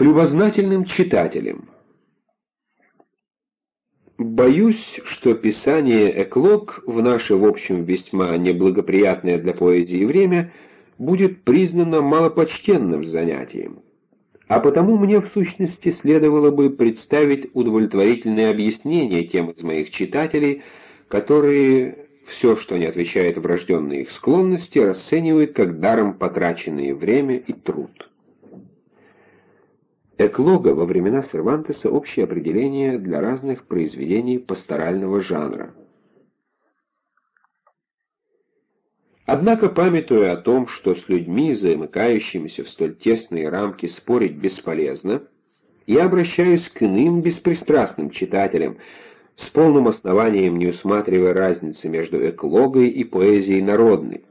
К любознательным читателям. Боюсь, что писание «Эклог» в наше, в общем, весьма неблагоприятное для поэзии время будет признано малопочтенным занятием. А потому мне, в сущности, следовало бы представить удовлетворительное объяснение тем из моих читателей, которые все, что не отвечает врожденной их склонности, расценивают как даром потраченное время и труд. Эклога во времена Сервантеса общее определение для разных произведений пасторального жанра. Однако, памятуя о том, что с людьми, замыкающимися в столь тесные рамки, спорить бесполезно, я обращаюсь к иным беспристрастным читателям, с полным основанием не усматривая разницы между эклогой и поэзией народной.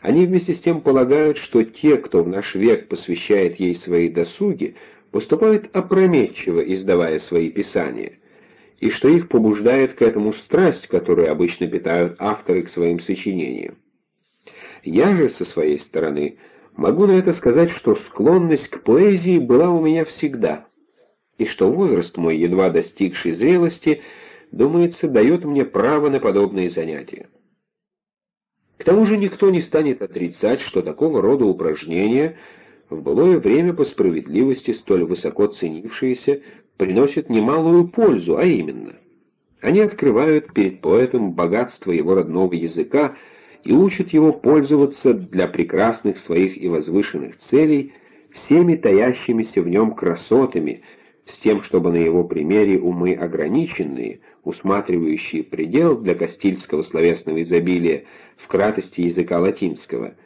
Они вместе с тем полагают, что те, кто в наш век посвящает ей свои досуги, поступают опрометчиво, издавая свои писания, и что их побуждает к этому страсть, которую обычно питают авторы к своим сочинениям. Я же, со своей стороны, могу на это сказать, что склонность к поэзии была у меня всегда, и что возраст мой, едва достигший зрелости, думается, дает мне право на подобные занятия. К тому же никто не станет отрицать, что такого рода упражнения — в былое время по справедливости столь высоко ценившиеся, приносят немалую пользу, а именно, они открывают перед поэтом богатство его родного языка и учат его пользоваться для прекрасных своих и возвышенных целей всеми таящимися в нем красотами, с тем, чтобы на его примере умы ограниченные, усматривающие предел для кастильского словесного изобилия в кратости языка латинского –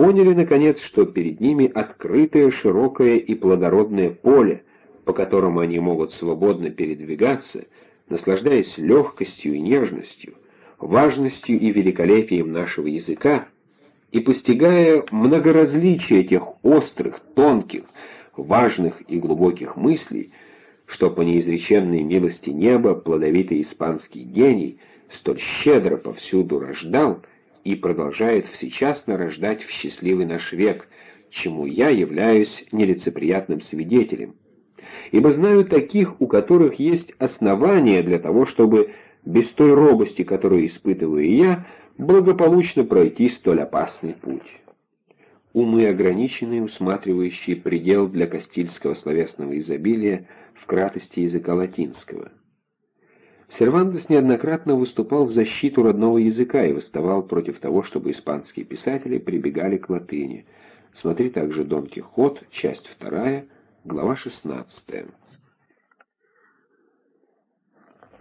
поняли, наконец, что перед ними открытое, широкое и плодородное поле, по которому они могут свободно передвигаться, наслаждаясь легкостью и нежностью, важностью и великолепием нашего языка, и постигая многоразличие этих острых, тонких, важных и глубоких мыслей, что по неизреченной милости неба плодовитый испанский гений столь щедро повсюду рождал — и продолжает всечасно рождать в счастливый наш век, чему я являюсь нелицеприятным свидетелем. Ибо знаю таких, у которых есть основания для того, чтобы без той робости, которую испытываю я, благополучно пройти столь опасный путь. Умы ограниченные, усматривающие предел для Кастильского словесного изобилия в кратости языка латинского. Сервантес неоднократно выступал в защиту родного языка и выставал против того, чтобы испанские писатели прибегали к латыни. Смотри также «Дон Кихот», часть 2, глава 16.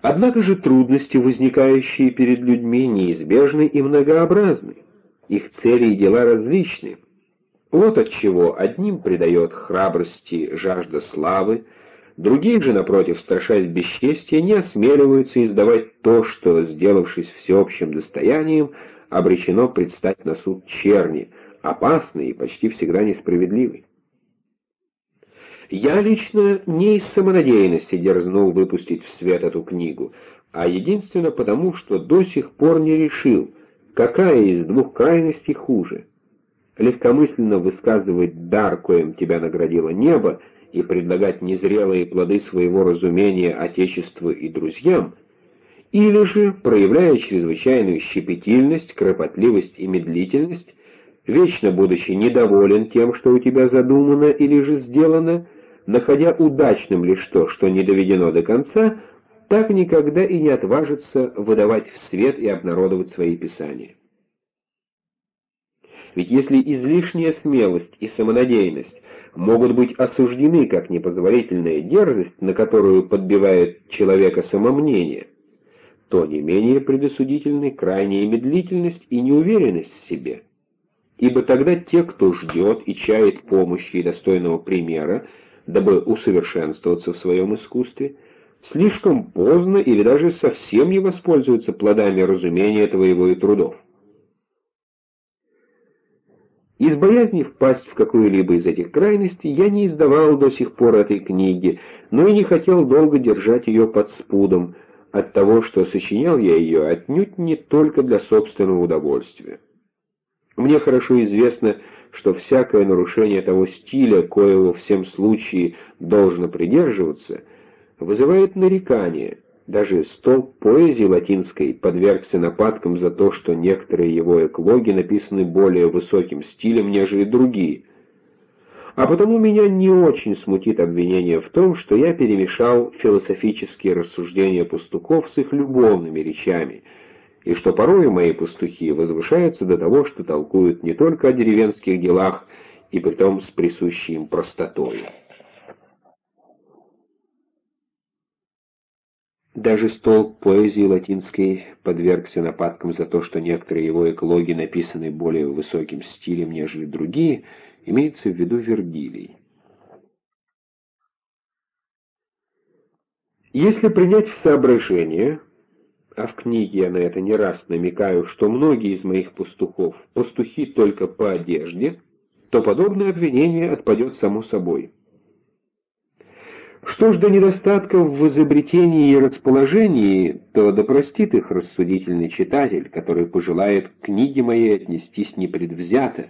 Однако же трудности, возникающие перед людьми, неизбежны и многообразны. Их цели и дела различны. Вот отчего одним придает храбрости жажда славы, Другие же, напротив, страшась бесчестия, не осмеливаются издавать то, что, сделавшись всеобщим достоянием, обречено предстать на суд черни, опасный и почти всегда несправедливый. Я лично не из самонадеянности дерзнул выпустить в свет эту книгу, а единственно потому, что до сих пор не решил, какая из двух крайностей хуже. Легкомысленно высказывать дар, коим тебя наградило небо, и предлагать незрелые плоды своего разумения Отечеству и друзьям, или же, проявляя чрезвычайную щепетильность, кропотливость и медлительность, вечно будучи недоволен тем, что у тебя задумано или же сделано, находя удачным лишь то, что не доведено до конца, так никогда и не отважится выдавать в свет и обнародовать свои писания. Ведь если излишняя смелость и самонадеянность могут быть осуждены как непозволительная дерзость, на которую подбивает человека самомнение, то не менее предосудительны крайняя медлительность и неуверенность в себе. Ибо тогда те, кто ждет и чает помощи и достойного примера, дабы усовершенствоваться в своем искусстве, слишком поздно или даже совсем не воспользуются плодами разумения твоего и трудов. Из боязни впасть в какую-либо из этих крайностей я не издавал до сих пор этой книги, но и не хотел долго держать ее под спудом, от того, что сочинял я ее отнюдь не только для собственного удовольствия. Мне хорошо известно, что всякое нарушение того стиля, коего в всем случае должно придерживаться, вызывает нарекание. Даже столб поэзии латинской подвергся нападкам за то, что некоторые его эклоги написаны более высоким стилем, нежели другие. А потому меня не очень смутит обвинение в том, что я перемешал философические рассуждения пастухов с их любовными речами — и что порою мои пастухи возвышаются до того, что толкуют не только о деревенских делах, и притом с присущей им простотой. Даже столб поэзии латинской подвергся нападкам за то, что некоторые его эклоги написаны более высоким стилем, нежели другие, имеется в виду Вергилий. Если принять в соображение а в книге я на это не раз намекаю, что многие из моих пастухов — пастухи только по одежде, то подобное обвинение отпадет само собой. Что ж до недостатков в изобретении и расположении, то да простит их рассудительный читатель, который пожелает книге моей отнестись непредвзято,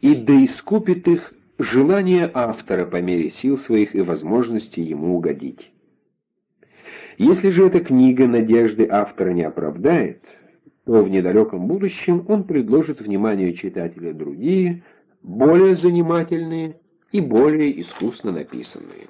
и да искупит их желание автора по мере сил своих и возможностей ему угодить. Если же эта книга надежды автора не оправдает, то в недалеком будущем он предложит вниманию читателя другие, более занимательные и более искусно написанные.